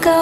go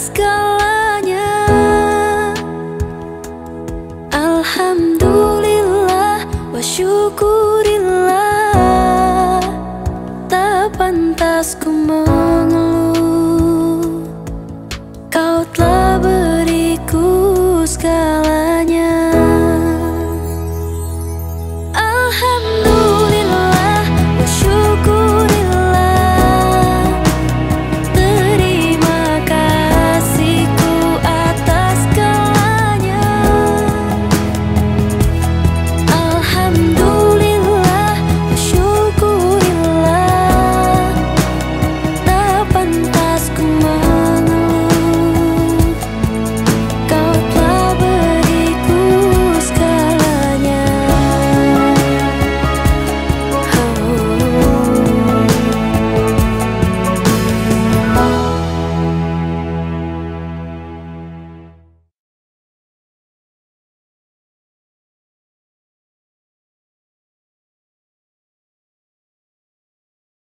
segalanya. Alhamdulillah wa syukur